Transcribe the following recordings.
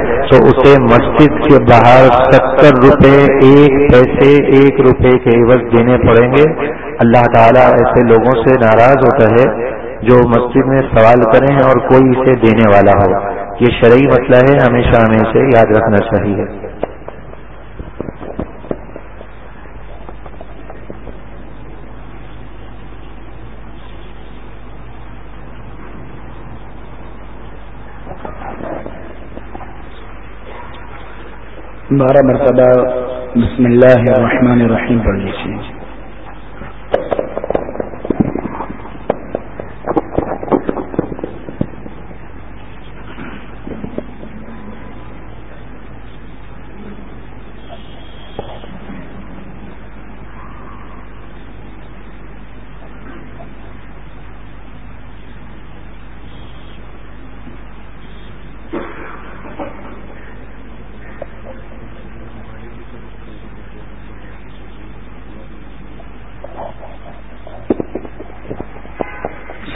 تو اسے مسجد کے باہر ستر روپے، ایک پیسے، ایک روپے کے عوض دینے پڑیں گے۔ اللہ تعالیٰ ایسے لوگوں سے ناراض ہوتا ہے جو مسجد میں سوال کریں اور کوئی اسے دینے والا ہو۔ یہ شرعی مسئلہ ہے، ہمیشہ ہمیں اسے یاد رکھنا چاہیے۔ بارہ مرتبہ بسم اللہ الرحمن الرحیم پڑھ لیجیے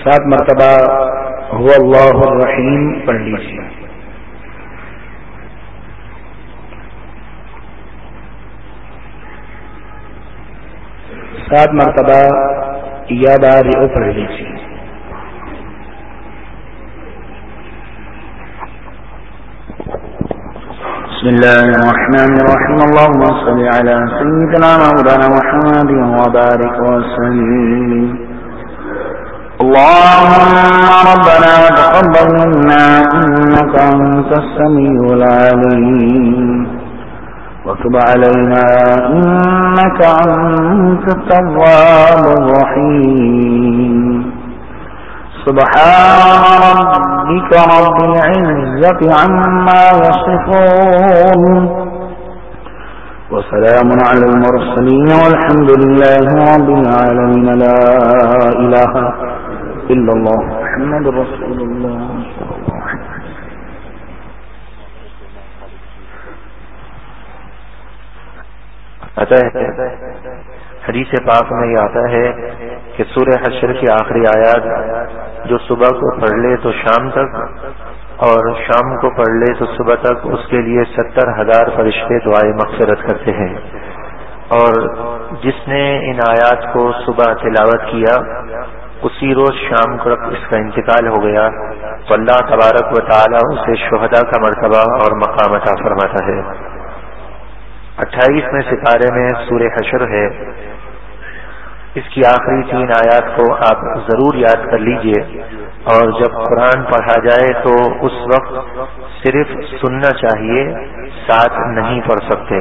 سات مرتبہ هو اللہ الرحیم پڑھ لیجیے سات مرتبہ یاد آ رہی پڑھ لیجیے بسم الله الرحمن الرحيم اللهم صل على سيدنا مولانا محمد وبارك وسلم اللهم ربنا تقبل منا إنك أنت السميع العليم. وتب علينا إنك أنت التواب الرحيم. سبحان ربك رب العزة عما يصفون. وسلام على المرسلين والحمد لله رب العالمين. لا إله إلا الله. محمد رسول الله. اچھا حدیث پاک میں یہ آتا ہے کہ سورہ حشر کی آخری آیات جو صبح کو پڑھ لے تو شام تک اور شام کو پڑھ لے تو صبح تک اس کے لیے ستر ہزار فرشتے دعائیں مغفرت کرتے ہیں اور جس نے ان آیات کو صبح تلاوت کیا اسی روز شام کو اس کا انتقال ہو گیا تو اللہ تبارک و تعالی اسے شہدا کا مرتبہ اور مقام عطا فرماتا ہے۔ اٹھائیس میں ستارے میں سور حشر ہے۔ اس کی آخری تین آیات کو آپ ضرور یاد کر لیجیے۔ اور جب قرآن پڑھا جائے تو اس وقت صرف سننا چاہیے، ساتھ نہیں پڑھ سکتے۔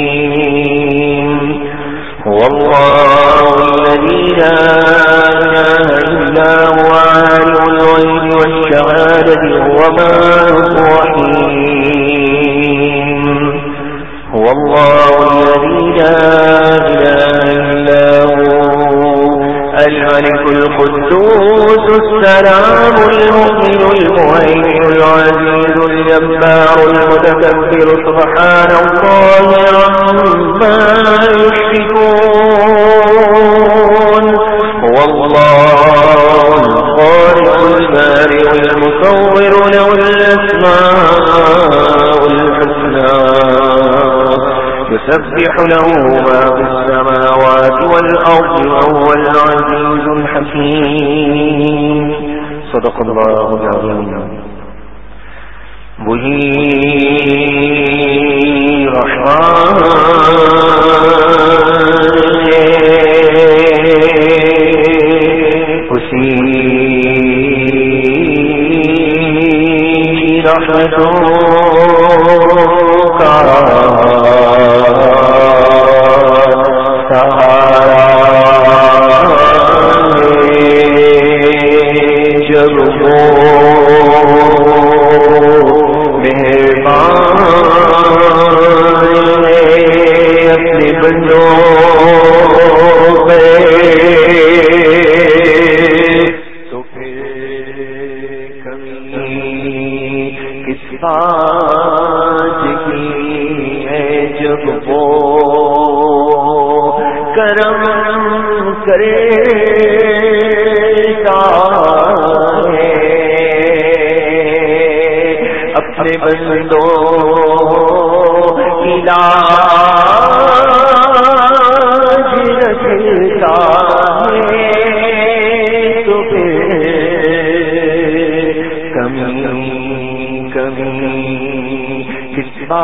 هو الله الذي لا إله إلا هو، عالم الغيب والشهادة هو الرحمن الرحيم هو الله الذي لا إله إلا الملك القدوس السلام المؤمن المهيمن العزيز الجبار المتكبر سبحان الله عما يشركون. هو الله الخالق البارئ المصور له الأسماء يسبح له ما في السماوات والأرض وهو العزيز الحكيم. صدق الله العظيم. وہی رحمان اسی رحمتوں کا کرے گا اپنے بندوں کی کمی کمی کتنا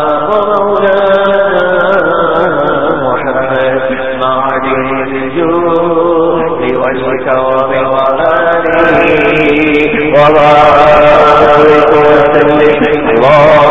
اللہ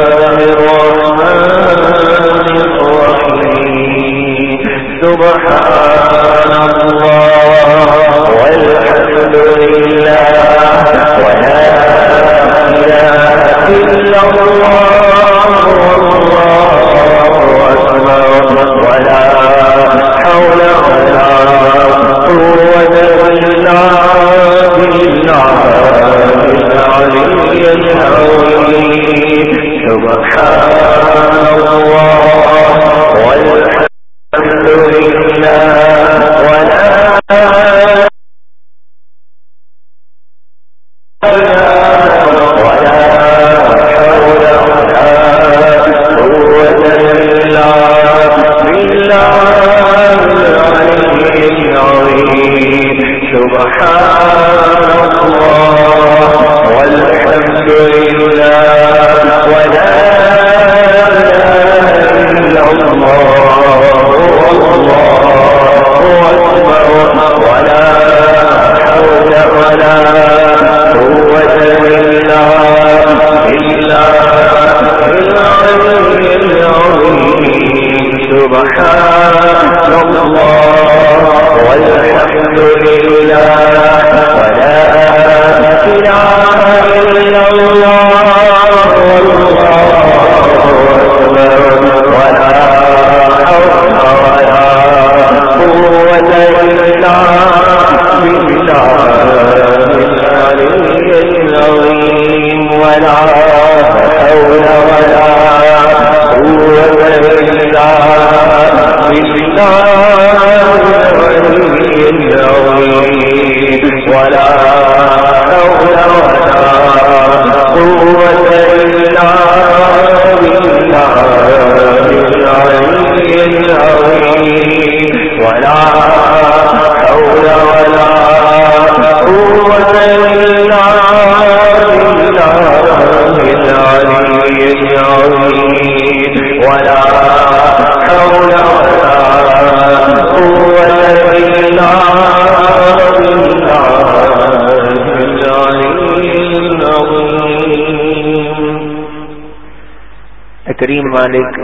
کریم مالک،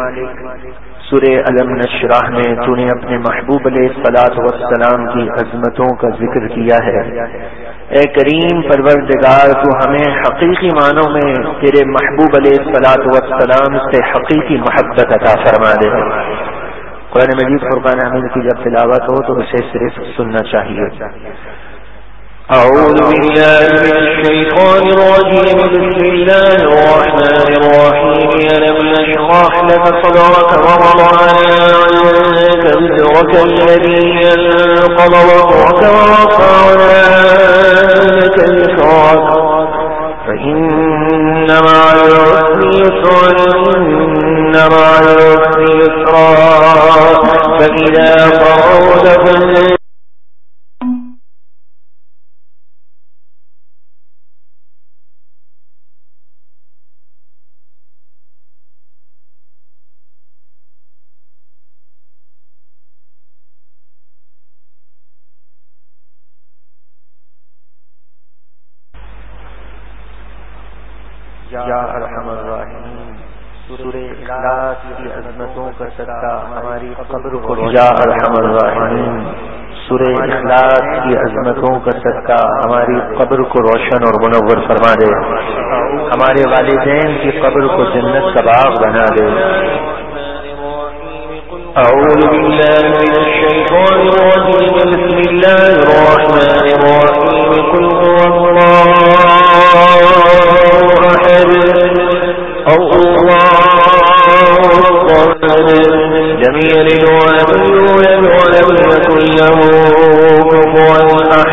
سورہ علم نشراہ میں تو نے اپنے محبوب علیہ سلاط وسلام کی عظمتوں کا ذکر کیا ہے۔ اے کریم پروردگار، تو ہمیں حقیقی معنوں میں تیرے محبوب علیہ سلاط وسلام سے حقیقی محبت عطا فرما دے۔ قرآن مجید فرقان حمید کی جب تلاوت ہو تو اسے صرف سننا چاہیے۔ أعوذ بالله من الشيطان الرجيم. بسم الله الرحمن الرحيم. ألم نشرح لك صدرك ووضعنا عنك ذكرك الذي ينقض ظهرك ورفعنا لك ذكرك فإن مع العسر يسرا إن مع العسر يسرا. فإذا فرغت فانصب یا ارحم الراحمین سورہ اخلاص کی عظمتوں کا صدقہ ہماری قبر کو یا ارحم الراحمین سورہ اخلاص کی عظمتوں کا صدقہ ہماری قبر کو روشن اور منور فرما دے۔ ہمارے والدین کی قبر کو جنت کا باغ بنا دے۔ أعوذ بالله من الشيطان الرجيم بسم الله الرحمن الرحيم قل هو الله أحد الله الصمد لم يلد ولم يولد ولم يكن له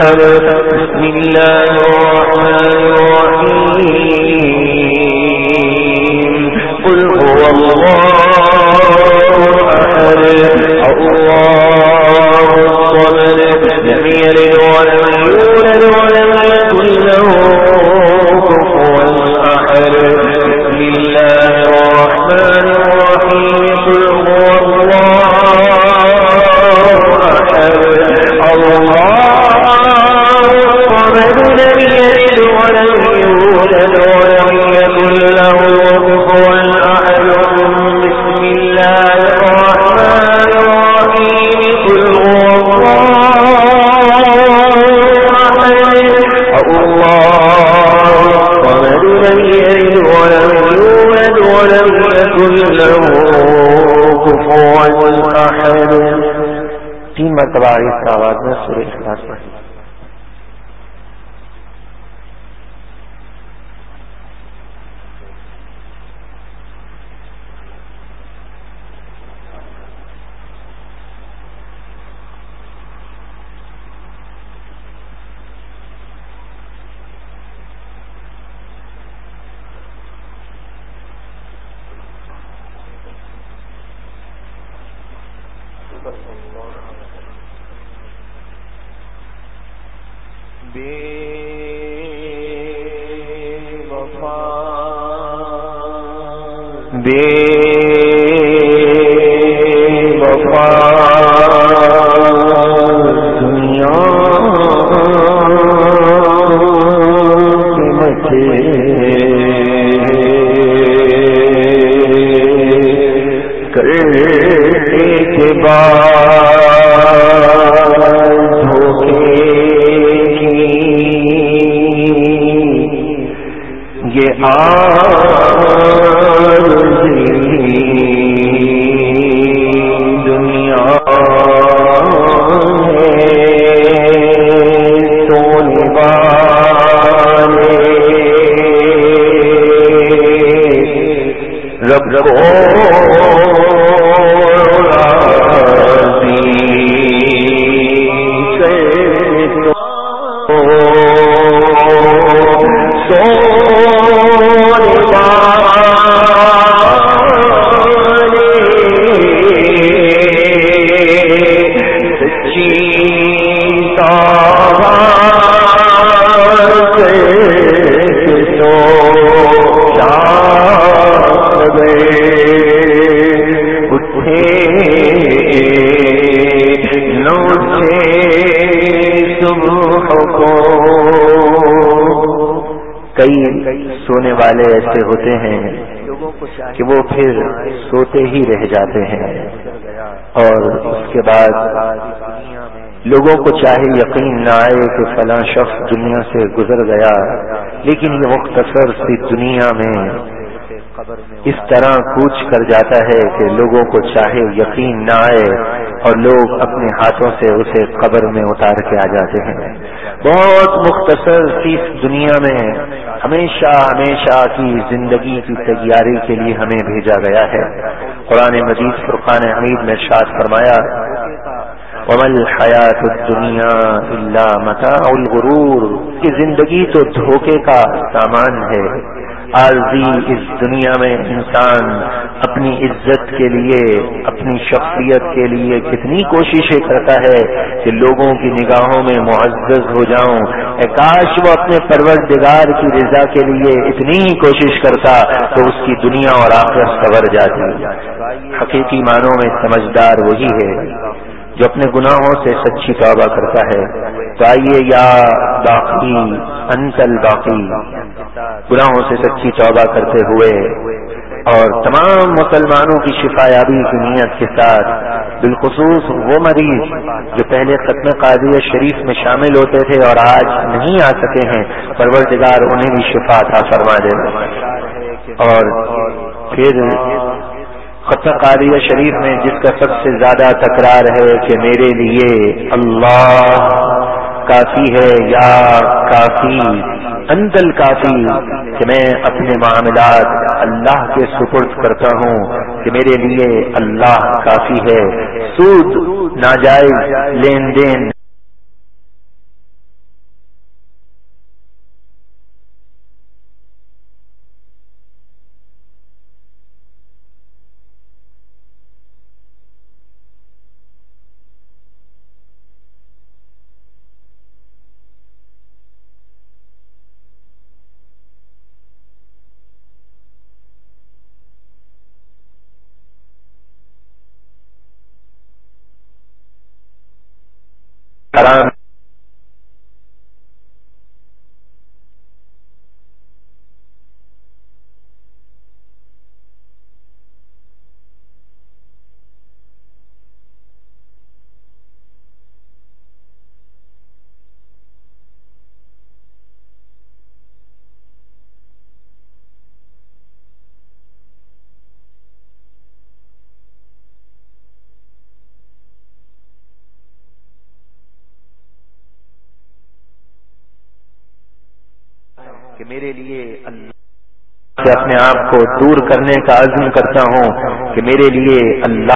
بسم الله تین کا کرنے کے بعد دھوکے کی۔ یہ آ ایسے ہوتے ہیں کہ وہ پھر سوتے ہی رہ جاتے ہیں۔ اور اس کے بعد لوگوں کو چاہے یقین نہ آئے کہ فلاں شخص دنیا سے گزر گیا لیکن یہ مختصر سی دنیا میں اس طرح کوچ کر جاتا ہے کہ لوگوں کو چاہے یقین نہ آئے اور لوگ اپنے ہاتھوں سے اسے قبر میں اتار کے آ جاتے ہیں۔ بہت مختصر سی دنیا میں ہمیشہ ہمیشہ کی زندگی کی تیاری کے لیے ہمیں بھیجا گیا ہے۔ قرآن مجید فرقان حمید میں شاد فرمایا ومل حیات دنیا اللہ متا الغرور۔ کی زندگی تو دھوکے کا سامان ہے۔ عارضی اس دنیا میں انسان اپنی عزت کے لیے اپنی شخصیت کے لیے کتنی کوششیں کرتا ہے کہ لوگوں کی نگاہوں میں معزز ہو جاؤں۔ اے کاش وہ اپنے پروردگار کی رضا کے لیے اتنی ہی کوشش کرتا تو اس کی دنیا اور آخر سور جاتی۔ حقیقی معنوں میں سمجھدار وہی ہے جو اپنے گناہوں سے سچی توبہ کرتا ہے۔ تو آئیے یا باقی انتل باقی گناہوں سے سچی توبہ کرتے ہوئے اور تمام مسلمانوں کی شفا یابی کی نیت کے ساتھ، بالخصوص وہ مریض جو پہلے ختم قادی شریف میں شامل ہوتے تھے اور آج نہیں آ سکے ہیں، پروردگار انہیں بھی شفا تھا فرما دے۔ اور پھر ختم قاریہ شریف میں جس کا سب سے زیادہ تکرار ہے کہ میرے لیے اللہ کافی ہے یا کافی۔ اندل کافی کہ میں اپنے معاملات اللہ کے سپرد کرتا ہوں کہ میرے لیے اللہ کافی ہے۔ سود، ناجائز، لین دین۔ حرام کہ میرے لیے اللہ سے اپنے آپ کو دور کرنے کا عزم کرتا ہوں کہ میرے لیے اللہ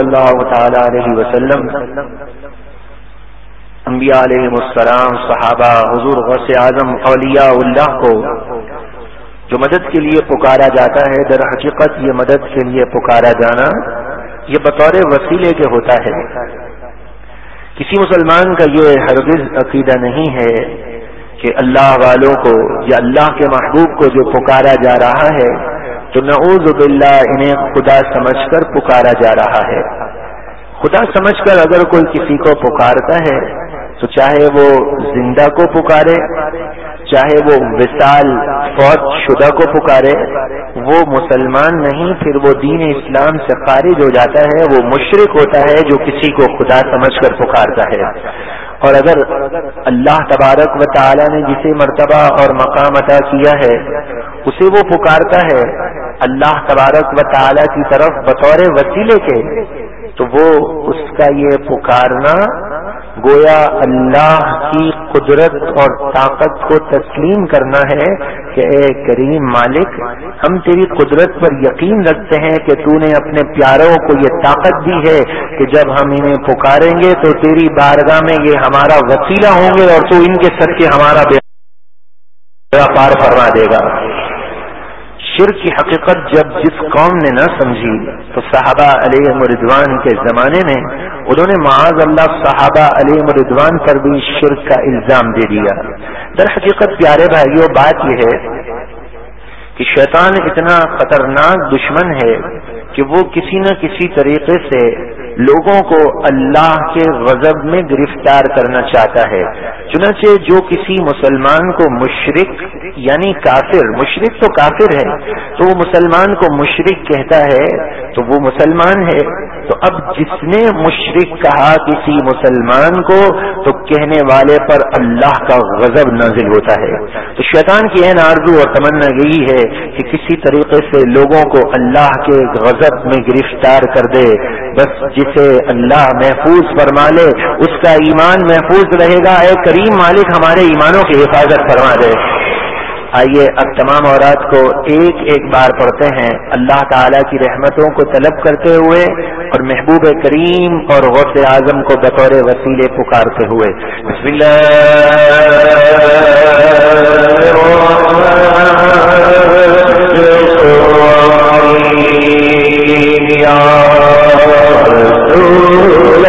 صلی اللہ تعالی علیہ وسلم، انبیاء علیہ السلام، صحابہ، حضور غوث اعظم، اولیاء اللہ کو جو مدد کے لیے پکارا جاتا ہے، در حقیقت یہ مدد کے لیے پکارا جانا یہ بطور وسیلے کے ہوتا ہے۔ کسی مسلمان کا یہ ہرگز عقیدہ نہیں ہے کہ اللہ والوں کو یا اللہ کے محبوب کو جو پکارا جا رہا ہے تو نعوذ باللہ انہیں خدا سمجھ کر پکارا جا رہا ہے۔ خدا سمجھ کر اگر کوئی کسی کو پکارتا ہے، تو چاہے وہ زندہ کو پکارے، چاہے وہ وصال، فوج شدہ کو پکارے، وہ مسلمان نہیں، پھر وہ دین اسلام سے خارج ہو جاتا ہے، وہ مشرق ہوتا ہے جو کسی کو خدا سمجھ کر پکارتا ہے۔ اور اگر اللہ تبارک و تعالی نے جسے مرتبہ اور مقام عطا کیا ہے، اسے وہ پکارتا ہے اللہ تبارک و تعالی کی طرف بطور وسیلے کے، تو وہ اس کا یہ پکارنا گویا اللہ کی قدرت اور طاقت کو تسلیم کرنا ہے کہ اے کریم مالک ہم تیری قدرت پر یقین رکھتے ہیں کہ تو نے اپنے پیاروں کو یہ طاقت دی ہے کہ جب ہم انہیں پکاریں گے تو تیری بارگاہ میں یہ ہمارا وسیلہ ہوں گے اور تو ان کے سر کے ہمارا پار فرما دے گا شرک کی حقیقت جب جس قوم نے نہ سمجھی، تو صحابہ علیہ مردوان کے زمانے میں انہوں نے معاذ اللہ صحابہ علیہ مردوان پر بھی شرک کا الزام دے دیا۔ در حقیقت پیارے بھائیوں بات یہ ہے کہ شیطان اتنا خطرناک دشمن ہے کہ وہ کسی نہ کسی طریقے سے لوگوں کو اللہ کے غضب میں گرفتار کرنا چاہتا ہے۔ چنانچہ جو کسی مسلمان کو مشرق یعنی کافر مشرق تو کافر ہے، تو وہ مسلمان کو مشرق کہتا ہے، تو وہ مسلمان ہے۔ تو اب جس نے مشرق کہا کسی مسلمان کو، تو کہنے والے پر اللہ کا غضب نازل ہوتا ہے۔ تو شیطان کی این آرزو اور تمنا یہی ہے کہ کسی طریقے سے لوگوں کو اللہ کے غضب میں گرفتار کر دے۔ بس جس جسے اللہ محفوظ فرما لے، اس کا ایمان محفوظ رہے گا۔ اے کریم مالک، ہمارے ایمانوں کی حفاظت فرما دے۔ آئیے، اب تمام اورات کو ایک ایک بار پڑھتے ہیں۔ اللہ تعالی کی رحمتوں کو طلب کرتے ہوئے اور محبوب کریم اور غوث اعظم کو بطور وسیلے پکارتے ہوئے۔ بسم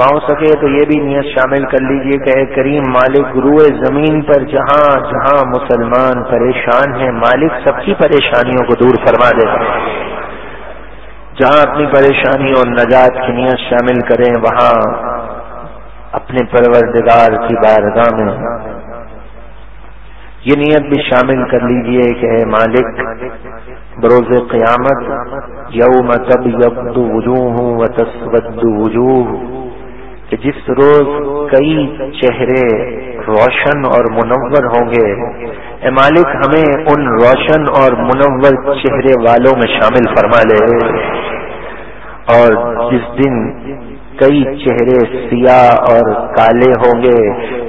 سکے تو یہ بھی نیت شامل کر لیجیے کہ اے کریم مالک روئے زمین پر جہاں جہاں مسلمان پریشان ہیں، مالک سب کی پریشانیوں کو دور فرما دے۔ جہاں اپنی پریشانی اور نجات کی نیت شامل کریں، وہاں اپنے پروردگار کی بارگاہ میں یہ نیت بھی شامل کر لیجیے کہ اے مالک، بروز قیامت یوم تب یبد وجوہ و تسود وجوہ۔ کہ جس روز کئی چہرے روشن اور منور ہوں گے، اے مالک ہمیں ان روشن اور منور چہرے والوں میں شامل فرما لے۔ اور جس دن کئی چہرے سیاہ اور کالے ہوں گے،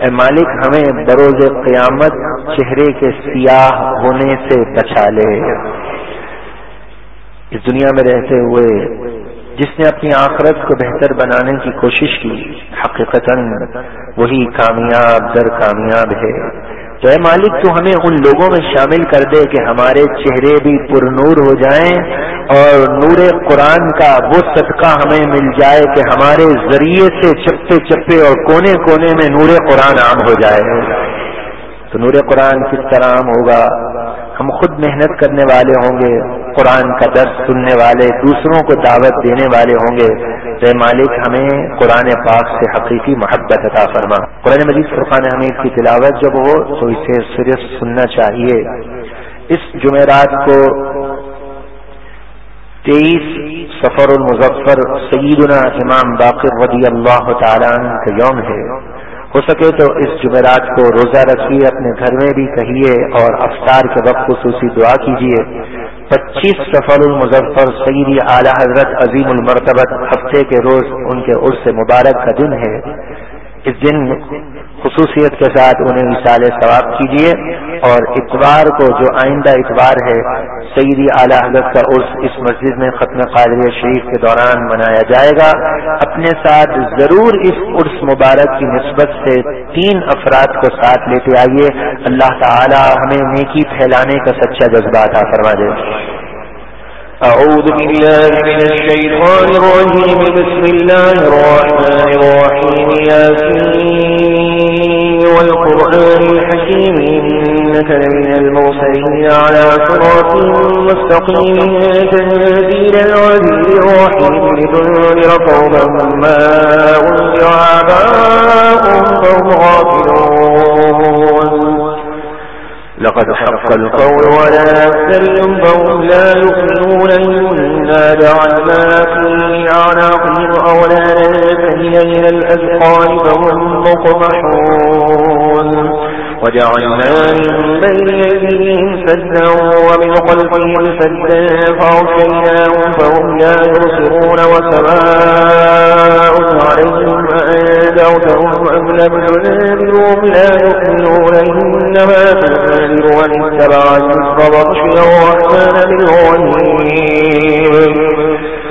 اے مالک ہمیں بروز قیامت چہرے کے سیاہ ہونے سے بچا لے۔ اس دنیا میں رہتے ہوئے جس نے اپنی آخرت کو بہتر بنانے کی کوشش کی حقیقت وہی کامیاب در کامیاب ہے۔ تو اے مالک، تو ہمیں ان لوگوں میں شامل کر دے کہ ہمارے چہرے بھی پر نور ہو جائیں اور نور قرآن کا وہ صدقہ ہمیں مل جائے کہ ہمارے ذریعے سے چپے چپے اور کونے کونے میں نور قرآن عام ہو جائے۔ تو نور قرآن کس طرح عام ہوگا؟ ہم خود محنت کرنے والے ہوں گے، قرآن کا درد سننے والے، دوسروں کو دعوت دینے والے ہوں گے۔ تو مالک، ہمیں قرآن پاک سے حقیقی محبت عطا فرما۔ قرآن مجید فرقان حمید کی تلاوت جب ہو، تو اسے صرف سننا چاہیے۔ اس جمعرات کو تیئیس سفر المظفر سیدنا امام باقر رضی اللہ تعالیٰ کا یوم ہے۔ ہو سکے تو اس جمعرات کو روزہ رکھیے، اپنے گھر میں بھی کہیے اور افطار کے وقت خصوصی دعا کیجیے۔ پچیس سفر المظفر سعیدی اعلی حضرت عظیم المرتبت، ہفتے کے روز ان کے عرص مبارک کا دن ہے۔ اس دن خصوصیت کے ساتھ انہیں مثال ثواب کیجیے اور اتوار کو جو آئندہ اتوار ہے، سیدی اعلی حضرت کا عرس اس مسجد میں ختم قادر شریف کے دوران منایا جائے گا۔ اپنے ساتھ ضرور اس عرس مبارک کی نسبت سے تین افراد کو ساتھ لیتے آئیے۔ اللہ تعالی ہمیں نیکی پھیلانے کا سچا جذبہ تھا فرما دے۔ أعوذ بالله من الشيطان الرجيم. بسم الله الرحمن الرحيم. ياسين والقرآن الحكيم. إنك لمن المرسلين على صراط مستقيم. تنزيل العزيز الرحيم. لتنذر قوما ما أنذر آباؤهم فهم غافلون. لقد حق القول ولا أكثرهم فهم لا يؤمنون إنا جعلنا في أعناقهم أولانا فهي إلى الأذقان فهم مقمحون. وجعلنا من بين يديهم سدا ومن خلفهم سدا فأغشيناهم فهم لا يبصرون وسماء عليهم أنذرتهم أم لم تنذرهم لا يؤمنون إنما تنذر من اتبع الذكر وغشي الرحمن بالغيب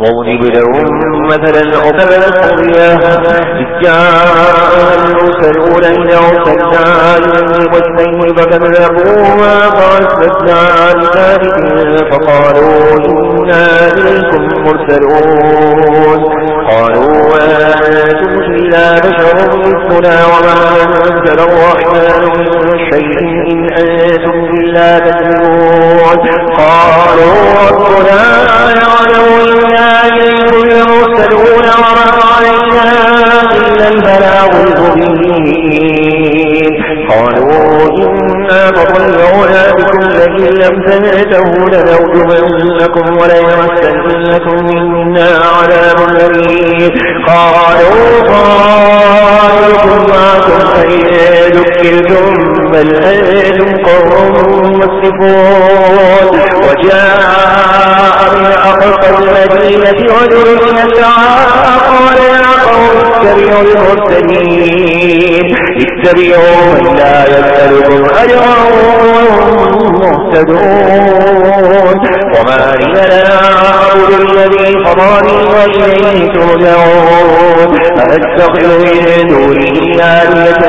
وضرب لهم مثلا أكل القرية إذ جاء المرسلون إلى أرسلنا إليهم واثنين فكذبوهما فأثبتنا لذلك فقالوا إنا إليكم مرسلون قالوا وأنتم إلا بشر مثلنا وما أنزل الرحمن من شيء إن أنتم إلا تكذبون قالوا ربنا يعلم إنا إليكم المرسلون وما علينا إلا البلاغ المبين. قالوا إنا بكم لئن لم لنرجمنكم وليمسنكم منا عذاب أليم. قالوا طائركم معكم ذكرتم بل أنتم قوم مسرفون. وجاء من المدينة رجل يسعى قال يا قوم اتبعوا المرسلين اتبعوا من لا يسألكم أجرا مهتدون وما لنا لا أعبد الذي فضاني وإليه ترجعون أأتخذ من دونه آلية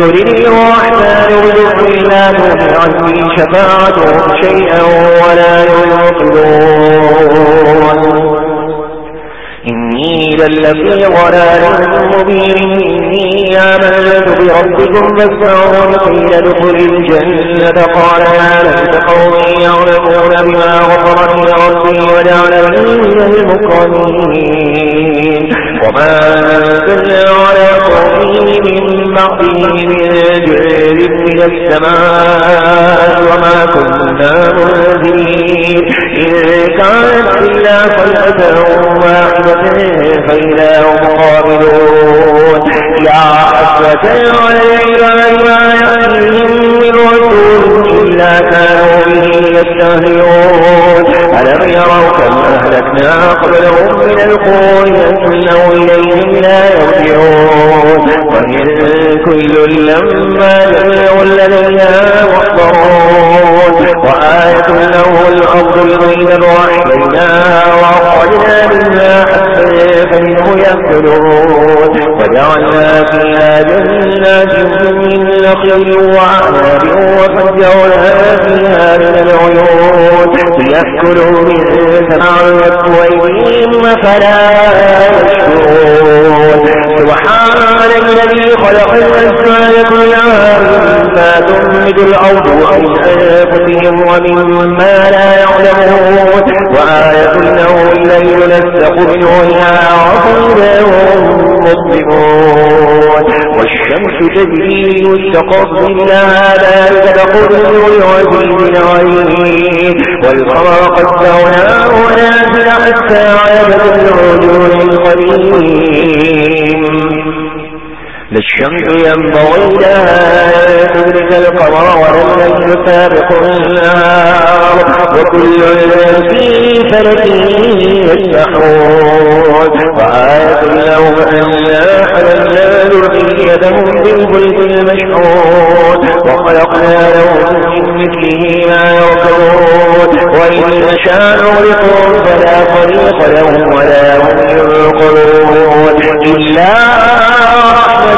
يريد الرحمن بذكر لا تغني عني شفاعتهم شيئا ولا ينقذون إني للفي ضلال مبين، إني آمنت بربكم فاسمعون قيل ادخل الجنة. قال يا ليت قومي يعلمون بما غفر لي ربي وجعلني من المكرمين وما أنزلنا على قومه من بعده من جعل من السماء وما كنا منزلين. إن كانت إلا صيحة واحدة فإذا هم قابلون يا حسرة على العباد ما يأتيهم من رسول إلا كانوا به يستهزئون. ألم يروا كم أهلكنا قبلهم من القرون يسلوا إليهم لا يرجعون. وإن كل لما جميع لدينا محضرون وآية له الأرض الغيب وأحييناها وأخرجنا منها حبا يأكلون وجعلنا فيها جنات من نخيل وأعناب وفجرنا فيها من العيون ليأكلوا من ثمرة ويهم فلا يشكرون سبحان الذي خلق الأسماء كلها مما تنبت الأرض ومن أنفسهم ومما لا يعلمون وآية له الليل نسق منه النهار فإذا هم مظلمون والشمس تجري لمستقر لها ذلك تقدر العزيز العليم والقمر قدرناه منازل حتى عاد الرجل القديم للشمس ينبغي لها تدرك القمر ولا الليل سابق النهار وكل في فلك يسبحون وآية لهم أنا حللنا ذريتهم بالفلك المشحون وخلقنا لهم من مثله ما يركبون وإن نشاء نغرقهم فلا طريق لهم ولا هم ينقلون إلا رحمة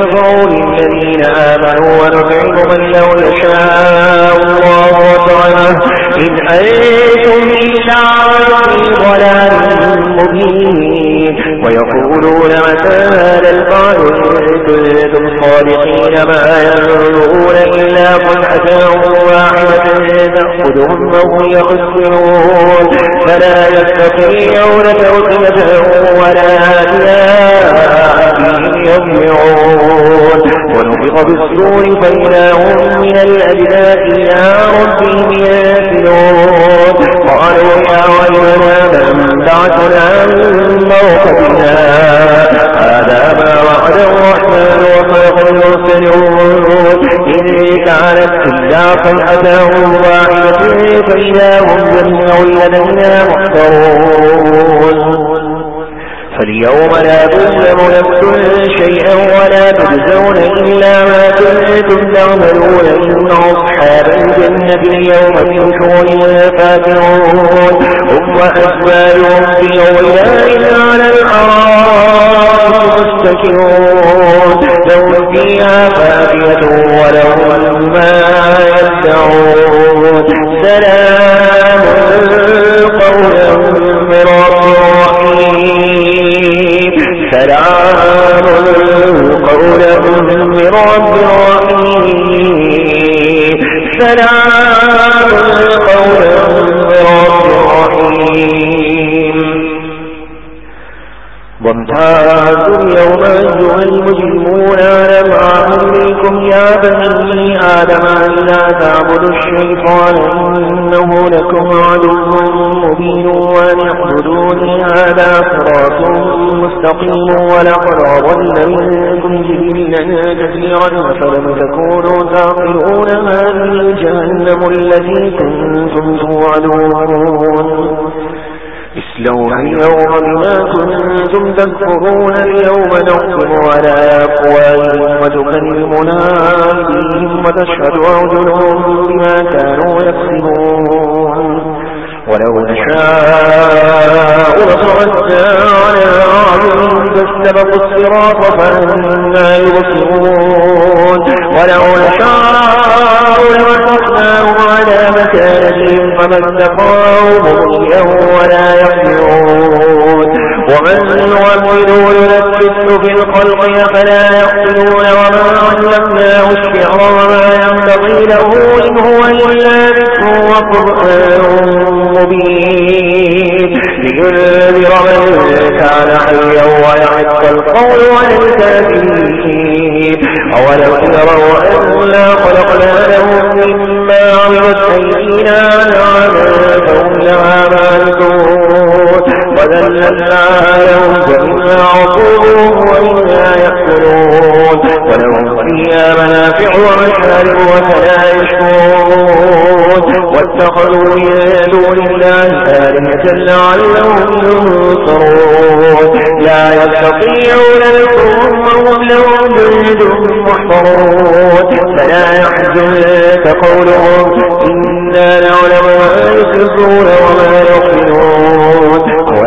الذين كفروا للذين آمنوا ونطعم من لو يشاء الله وطعمه إن أنتم إلا في ضلال مبين ويقولون متى هذا القال إن كنتم صادقين ما ينظرون إلا صنعة واحدة تأخذهم وهم يخسرون فلا يستطيعون توقية ولا إلى أهلهم ونفق بالسور فإذا هم من الأجداث إلى ربهم ينسلون قالوا يا ويلنا من بعثنا من موقفنا؟ هذا ما وعد الرحمن وصدق المرسلون إن كانت إلا صيحة واحدة فإذا هم جميع لدينا محضرون. فاليوم لا تظلم نفس شيئا ولا تجزون إلا ما كنتم تعملون. إن أصحاب الجنة اليوم في شغل فاكرون هم وأزواجهم في ظلال على الأرائك مستكرون لهم فيها فاكهة ولهم ما يدعون. سلام سلام قول من رب رحيم. سلام قول من رب رحيم. وامتاز اليوم أيها المجرمون ألم يا بني آدم ألا تعبدوا الشيطان إنه لكم عدو مبين وأن اعبدوني هذا صراط مستقيم ولقد أضل منكم جبلا كثيرا فلم تكونوا تعقلون هذه جهنم التي كنتم توعدون اسلوها اليوم بما كنتم تكفرون اليوم نختم على أفواههم وتكلمنا أيديهم وتشهد أرجلهم بما كانوا يكسبون. ولو نشاء لصرفنا على أعينهم فاستبقوا الصراط فأنا يبصرون. ولو نشاء لمسخناهم على مكانهم فما استطاعوا مضيا ولا يقدرون ومن نؤمن ينفسه في الخلق فلا يقتلون وما علمناه الشعر وما ينبغي له إن هو إلا ذكر وقرآن. ويحق القول على الكافرين أولو يروا أنا خلقنا لهم مما عملت أيدينا نعما فهم لها مالكون وذللناها لهم فإنا عقوبهم وإنا يأكلون ولهم فيها منافع ومشارب وفلا يشكرون واتخذوا من دون الله آلهة لعلهم ينصرون لا يستطيعون لكم وهم لهم جند محضرون فلا يحزنك قولهم. إنا نعلم ما يسرون وما يعلنون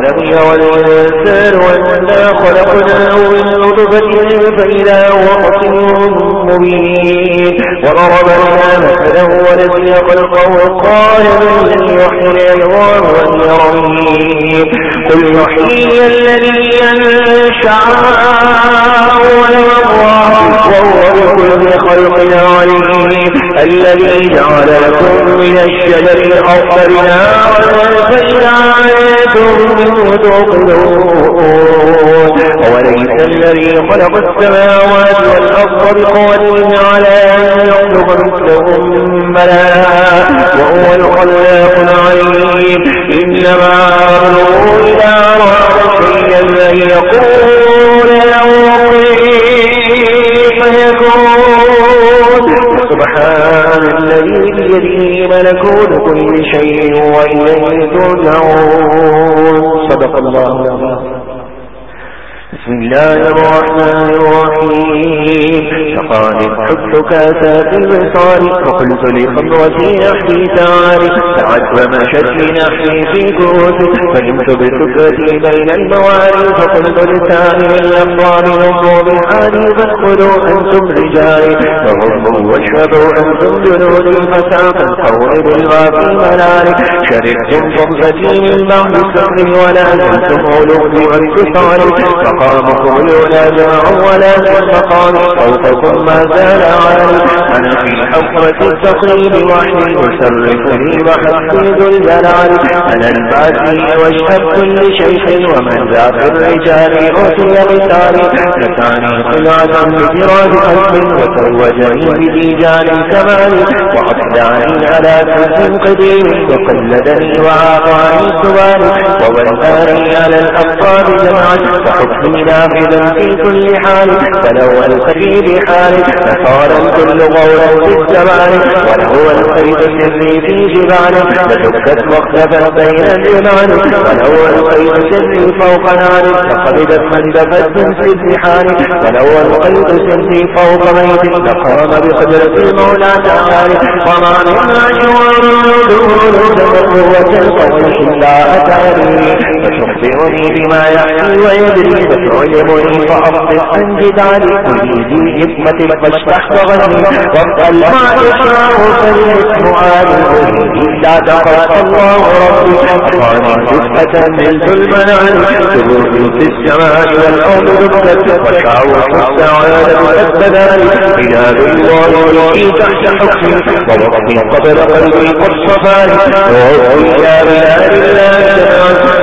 ولم ير الإنسان أنا خلقناه من نطفة فإذا هو خصم مبين وضرب لنا مثلا ونسي خلقه قال من يحيي العظام وهي رميم قل يحيي الذي أنشأها أول مرة وهو بكل خلق عليم الذي جعل لكم من الشجر الأخضر نارا فإذا أنتم منه وليس الذي خلق السماوات والأرض بقادر على أن يخلق مثلهم بلى وهو الخلاق العليم إنما أمره إذا أراد شيئا أن يقول له سبحان الذي بيده ملكوت كل شيء وإليه ترجعون. صدق الله بسم الله الرحمن الرحيم. فقال حبت كاسات البصار وقلت لخضرتي نحي تعالي سعت ومشت لنحي في كوت فنمت بسكرتي بين الموالي فقلت لساني الأبطال نموا بالحالي فادخلوا أنتم رجالي فغضوا واشهدوا أنتم جنودي فساق القول بالغافي ملالي شربتم صرفتي من بعد سكري ولا زلتم علومي وانتصاري مقامكم الأولى جمع ولكن مقام فوقكم ما زال عالي أنا في حفرة التقريب وحدي يسرفني وحفيد الجلال أنا الباتي واشهد كل شيء ومن ذا في الرجال أوتي رسالي نتاني خلعة بجراد قلب وتوجني بديجان كمال وأصدعني على كل قديم وقلدني وعاطاني سوالي وولاني على الأبطال جمعا وحكمي نافذا في كل حال فلو الخفي بحال فصار الكل غورا في الزمان، وله الخيط سري في جبال فشكت واختفت بين الجبال ولو الخيط سري فوق نار، فقبضت من دفت من في الزحان ولو الخيط سري فوق بيت لقام بقدرة المولى تعالى وما من أجوار الدور قوة القول إلا أتاني فتخبرني بما يحكي ويدري تعلمني فأصدق عن جداري أريدي حكمتك فاشتح وغني وابقل ما يشاء فالاسم آل أريدي لا تقرأ الله ربي أعطاني جزءة من المنال تبوك في السماء والأرض ربك وشعوة السعادة والسدال إلى الله في تحت حكمي ووقتي قبل قلبي قد صفاني ووقتي يا بلاد الله لقد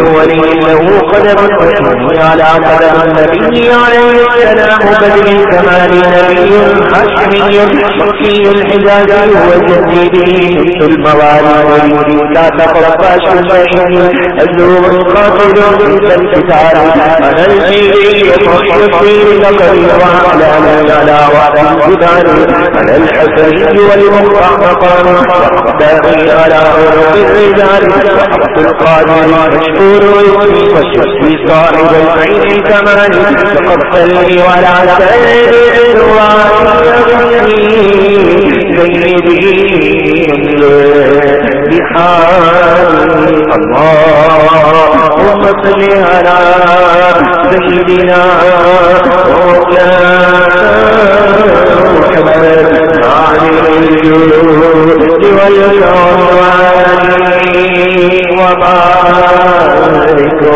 ولي له قدم وإني على قدم النبي عليه السلام بدري كمال نبي حشمي مكي الحجاز وجديده مثل الموالي ويريد لا تقرب شيء الزوم القاتل في الكتاب أنا الجيل يصير لقد وعلى من على وعد الجبال أنا الحسري والمقطع مقام وأقدامي على عنق الرجال وحق القادر مشكور ويسمي والشمس صاحب العين الكمال تقبلني ولا سيدي بحال اللهم صل على سيدنا محمد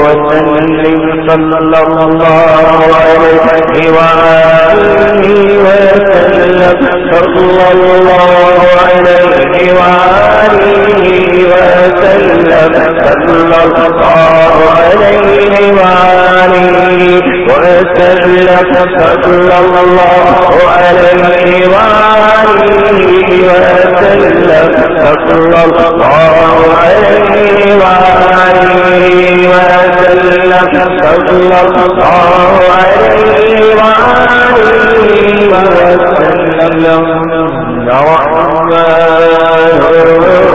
وسلم صلى الله عليه وآله وسلم صلى الله عليه وآله وسلم صلى الله عليه وآله وسلم صلى الله عليه وآله وسلم صلى الله عليه وآله وسلم. صلى الله عليه وآله وسلم. يا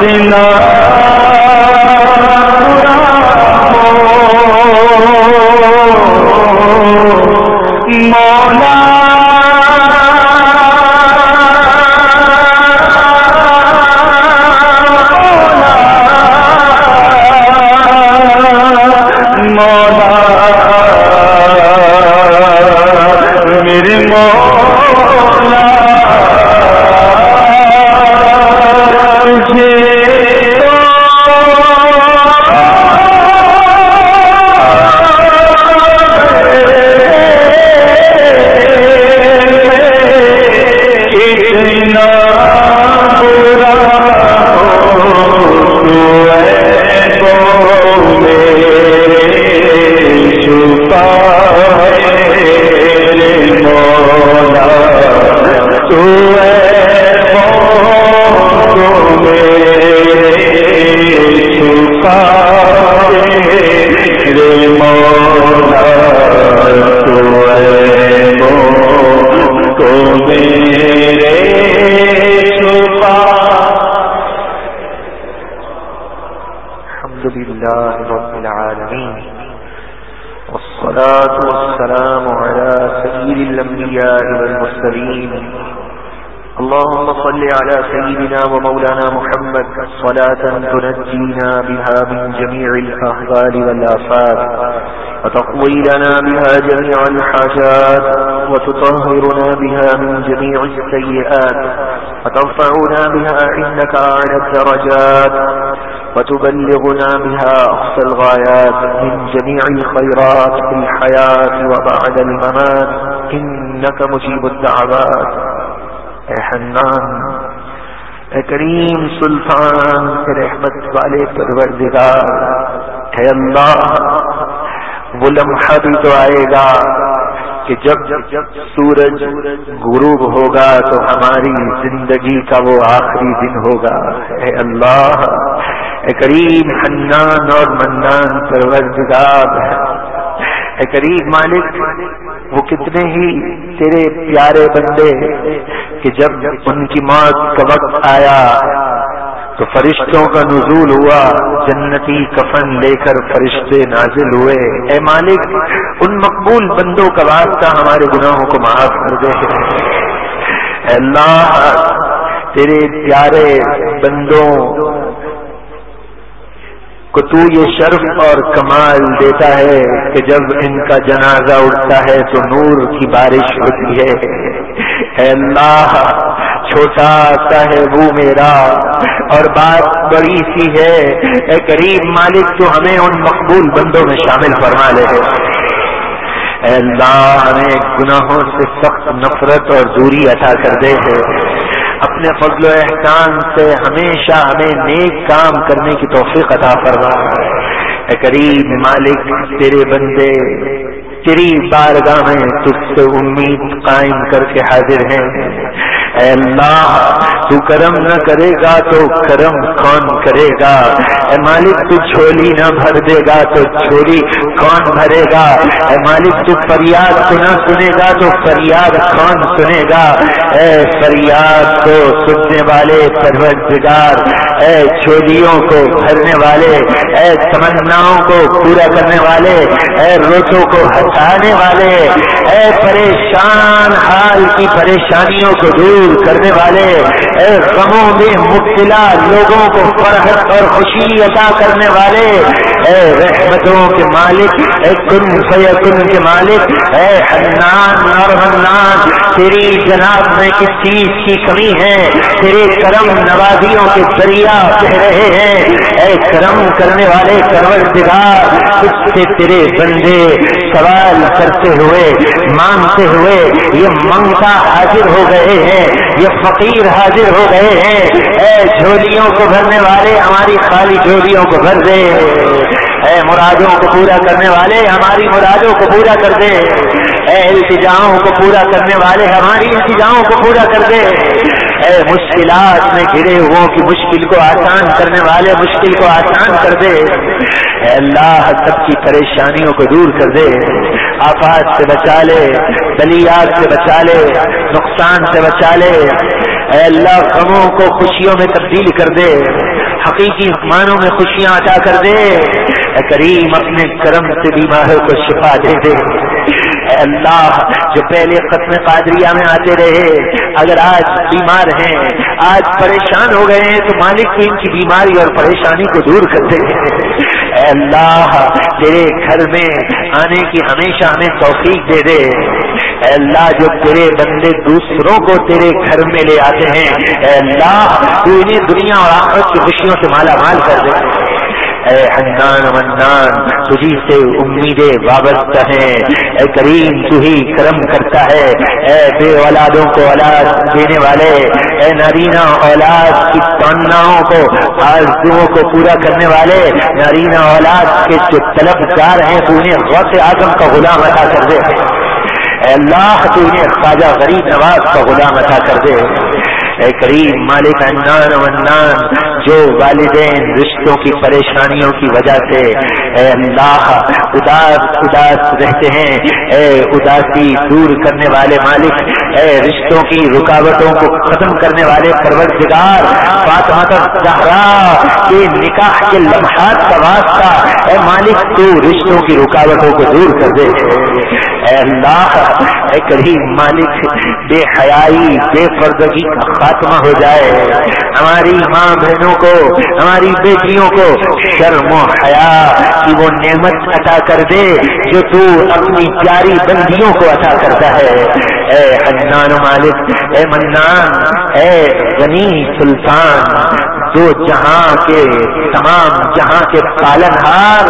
سینا کتنا صلاة تنجينا بها من جميع الأهوال والآفات وتقضي لنا بها جميع الحاجات، وتطهرنا بها من جميع السيئات، وترفعنا بها عندك أعلى الدرجات، وتبلغنا بها أقصى الغايات من جميع الخيرات في الحياة وبعد الممات، إنك مجيب الدعوات. اے حنان. اے کریم سلطان رحمت والے پروردگار، اے اللہ وہ لمحہ بھی تو آئے گا کہ جب جب سورج غروب ہوگا تو ہماری زندگی کا وہ آخری دن ہوگا۔ اے اللہ، اے کریم حنان اور منان پروردگار، اے کریم مالک، وہ کتنے ہی تیرے پیارے بندے کہ جب ان کی موت کا وقت آیا تو فرشتوں کا نزول ہوا، جنتی کفن لے کر فرشتے نازل ہوئے۔ اے مالک، ان مقبول بندوں کا واسطہ ہمارے گناہوں کو معاف کر دے۔ اے اللہ، تیرے پیارے بندوں کو تو یہ شرف اور کمال دیتا ہے کہ جب ان کا جنازہ اٹھتا ہے تو نور کی بارش ہوتی ہے۔ اے اللہ، چھوٹا سا ہے وہ میرا۔ اور بات بڑی سی ہے، اے قریب مالک تو ہمیں ان مقبول بندوں میں شامل فرما لے۔ اے اللہ، ہمیں گناہوں سے سخت نفرت اور دوری عطا کر دے۔ ہے اپنے فضل و احسان سے ہمیشہ ہمیں نیک کام کرنے کی توفیق عطا فرما۔ اے کریم مالک، تیرے بندے، تیری بارگاہ میں تجھ سے امید قائم کر کے حاضر ہیں۔ اے اللہ، تو کرم نہ کرے گا تو کرم کون کرے گا؟ اے مالک، تو چھولی نہ بھر دے گا تو چھولی کون بھرے گا؟ اے مالک، تو فریاد کو نہ سنے گا تو فریاد کون سنے گا؟ اے فریاد کو سننے والے پروردگار، اے چھولیوں کو بھرنے والے، اے تمناؤں کو پورا کرنے والے، اے روٹوں کو ہٹانے والے، اے پریشان حال کی پریشانیوں کو دور کرنے والے اے غموں میں مبتلا لوگوں کو فرحت اور خوشی عطا کرنے والے اے رحمتوں کے مالک، اے کن فیکن کے مالک، اے حنان اور حنان، تیری جناب میں کس چیز کی کمی ہے؟ تیرے کرم نوازیوں کے ذریعہ کہہ رہے ہیں۔ اے کرم کرنے والے کرور کچھ سے تیرے بندے سوال کرتے ہوئے، مانگتے ہوئے یہ منگتا حاضر ہو گئے ہیں۔ یہ فقیر حاضر ہو گئے ہیں۔ اے جھولیوں کو بھرنے والے، ہماری خالی جھولیوں کو بھر دے۔ اے مرادوں کو پورا کرنے والے، ہماری مرادوں کو پورا کر دے۔ اے التجاؤں کو پورا کرنے والے، ہماری التجاؤں کو پورا کر دے۔ اے مشکلات میں گرے ہو کی مشکل کو آسان کرنے والے، مشکل کو آسان کر دے۔ اے اللہ، سب کی پریشانیوں کو دور کر دے۔ آفات سے بچا لے، بلیات سے بچا لے، نقصان سے بچا لے۔ اے اللہ، غموں کو خوشیوں میں تبدیل کر دے، حقیقی معنوں میں خوشیاں عطا کر دے۔ اے کریم، اپنے کرم سے بیماروں کو شفا دے دے۔ اے اللہ جو پہلے ختم قادریہ میں آتے رہے، اگر آج بیمار ہیں، آج پریشان ہو گئے ہیں، تو مالک کو ان کی بیماری اور پریشانی کو دور کر دے اے اللہ، تیرے گھر میں آنے کی ہمیشہ ہمیں توفیق دے دے۔ اے اللہ، جو تیرے بندے دوسروں کو تیرے گھر میں لے آتے ہیں، اے اللہ، تو انہیں دنیا اور آخرت کی خوشیوں سے مالا مال کر دے۔ اے حنان منان، تجھی سے امیدیں وابستہ ہیں۔ اے کریم تو ہی کرم کرتا ہے۔ اے بے اولادوں کو اولاد دینے والے، اے نارینا اولاد کی تمناؤں کو، آرزوؤں کو پورا کرنے والے نارینا اولاد کے جو طلبگار ہیں، تو انہیں غوث اعظم کا غلام ادا کر دے۔ اے اللہ، تو انہیں خواجہ غریب نواز کا غلام ادا کر دے۔ اے کریم، مالک انان منان جو والدین رشتوں کی پریشانیوں کی وجہ سے اے اللہ اداس اداس رہتے ہیں، اے اداسی دور کرنے والے مالک، اے رشتوں کی رکاوٹوں کو ختم کرنے والے پروردگار، فاطمہ زہرا کے نکاح کے لمحات کا واسطہ، اے مالک تو رشتوں کی رکاوٹوں کو دور کر دے۔ اے اللہ، اے کریم مالک، بے حیائی، بے پردگی کا خاتمہ ہو جائے۔ ہماری ماں بہنوں کو، ہماری بیٹیوں کو شرم و حیا کی وہ نعمت عطا کر دے جو تو اپنی پیاری بندیوں کو عطا کرتا ہے۔ اے حنان مالک، اے منان، اے غنی سلطان، دو جہاں کے، تمام جہاں کے پالن ہار،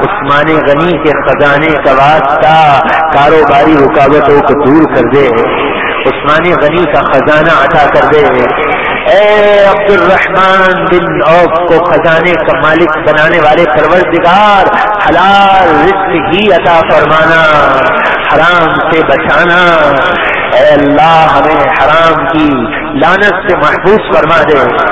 عثمان غنی کے خزانے کا واسطہ، کاروباری رکاوٹوں کو دور کر دے۔ عثمان غنی کا خزانہ عطا کر دے۔ اے عبد الرحمان بن اوف کو خزانے کا مالک بنانے والے پروردگار، حلال رزق ہی عطا فرمانا، حرام سے بچانا۔ اے اللہ، ہمیں حرام کی لانت سے محفوظ فرما دے۔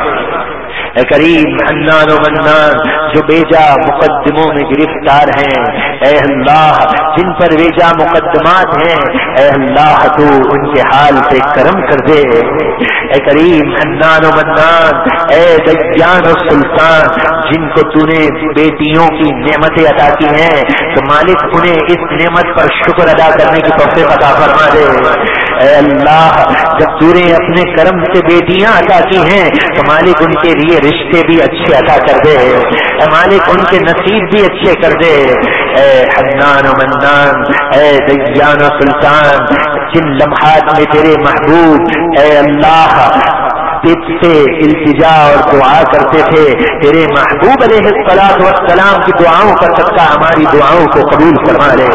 اے کریم حنان و منان، جو بیجا مقدموں میں گرفتار ہیں۔ اے اللہ، جن پر بیجا مقدمات ہیں، اے اللہ، تو ان کے حال پہ کرم کر دے۔ اے کریم حنان و منان، اے دیان و سلطان، جن کو تو نے بیٹیوں کی نعمتیں ادا کی ہیں، تو مالک انہیں اس نعمت پر شکر ادا کرنے کی توفیق عطا فرما دے۔ اے اللہ، جب تو نے اپنے کرم سے بیٹیاں ادا کی ہیں، تو مالک ان کے لیے رشتے بھی اچھے ادا کر دے اے مالک ان کے نصیب بھی اچھے کر دے اے حنان و منان، اے دیان و سلطان، جن لمحات میں تیرے محبوب، اے اللہ سے التجا اور دعا کرتے تھے۔ تیرے محبوب علیہ السلام کی دعاؤں کا صدقہ ہماری دعاؤں کو قبول کروا لے۔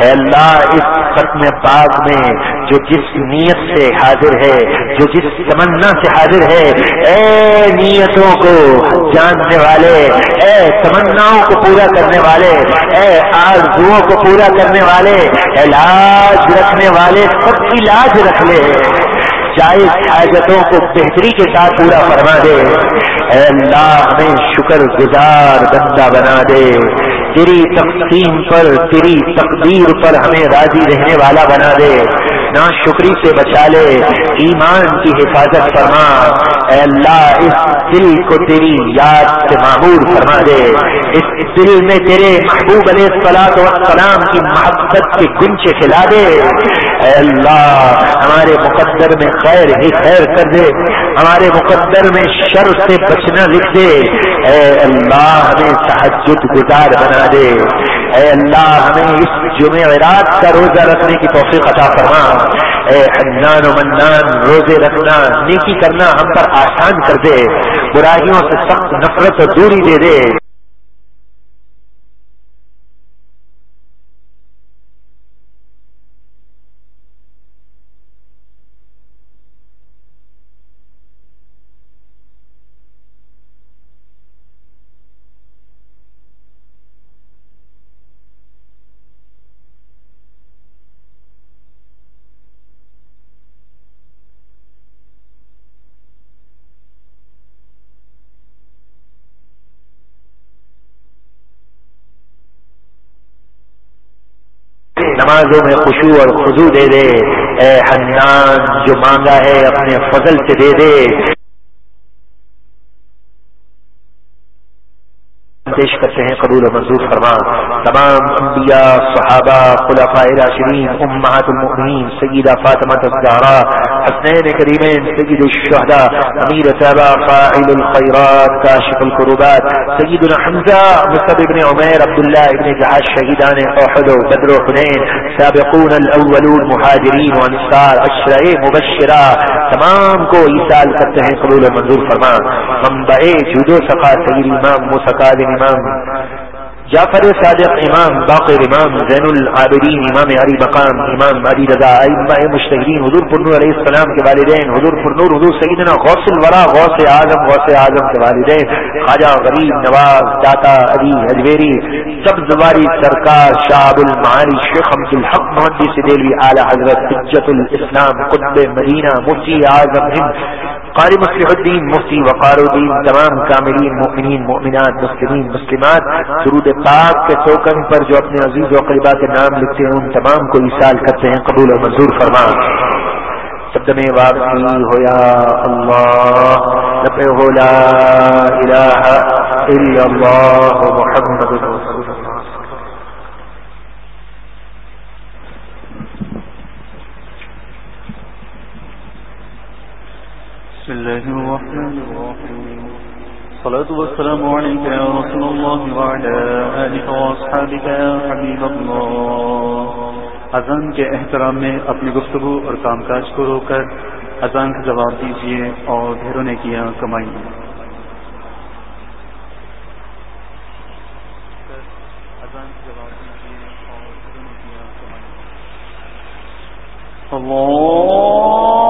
اے اللہ اس ختم پاک میں جو جس نیت سے حاضر ہے، جو جس تمنا سے حاضر ہے، اے نیتوں کو جاننے والے، اے تمناؤں کو پورا کرنے والے، اے آرزوؤں کو پورا کرنے والے علاج رکھنے والے، سب کی لاج رکھ لے۔ جائز حاجتوں کو بہتری کے ساتھ پورا فرما دے۔ اے اللہ، ہمیں شکر گزار بندہ بنا دے۔ تیری تقسیم پر تیری تقدیر پر ہمیں راضی رہنے والا بنا دے۔ نا شکری سے بچا لے، ایمان کی حفاظت فرما۔ اے اللہ، اس دل کو تیری یاد سے معمور فرما دے۔ اس دل میں تیرے محبوب علیہ السلاط والسلام کی محبت کے گنچے کھلا دے۔ اے اللہ، ہمارے مقدر میں خیر ہی خیر کر دے۔ ہمارے مقدر میں شر سے بچنا لکھ دے۔ اے اللہ ہمیں تحجد گزار بنا دے۔ اے اللہ ہمیں اس جمعرات کا روزہ رکھنے کی توفیق عطا فرما۔ اے حنان و منان، روزے رکھنا، نیکی کرنا ہم پر آسان کر دے۔ برائیوں سے سخت نفرت اور دوری دے دے۔ نمازوں میں خوشو اور خزو دے دے۔ اے حنان، جو مانگا ہے اپنے فضل سے دے دے۔ پیش کرتے ہیں قبول و منظور فرما تمام انبیاء، صحابہ، خلفاء راشدین، امہات المؤمنین، سیدہ فاطمہ الزہرا، حسنین کریمین، سید الشہداء، امیر صاحبہ فاعل الخیرات، کاشف القربات، سیدنا حمزہ مصطب ابن عمیر، عبداللہ ابن جہاز، شہیدان احد و بدر و حنین، سابقون الاولون، مہاجرین و انصار اشرع مبشرہ. تمام کو ایسال کرتے ہیں قبول و منظور فرما منبع جودو صفا سید امام مسقاد امام السلام جعفر صادق امام، باقر امام، زین العابدین، امام علی مقام، امام علی رضا، ائمہ مشتہرین حضور پرنور علیہ السلام کے والدین، حضور پرنور حضور سیدنا غوث الورا غوث اعظم غوث اعظم کے والدین، خواجہ غریب نواز، داتا علی اجویری سب زواری سرکار شاہ المعانی، شیخ عبد الحق محمد دلوی اعلی حضرت حجت الاسلام، قطب مدینہ، مفتی اعظم ہند، قاری مصلح الدین، مفتی وقار الدین، تمام کاملین مؤمنین مؤمنات، مسلمین، مسلمات، درود پاک کے ٹوکن پر جو اپنے عزیز و قریبا کے نام لکھتے ہیں، ان تمام کو اشال کرتے ہیں، قبول و منظور فرما۔ سب میں واپسی ہو اللہ لب ہو لا الہ الا اللہ محمد رسول اللہ۔ بسم الله الرحمن الرحيم صلاة والسلام عليك يا رسول الله وعلى آلك وأصحابك يا حبيب الله. اذان کے احترام میں اپنی گفتگو اور کام کاج کو روک کر اذان کا جواب دیجیے اور ڈھیروں نے کیا کمائی اللہ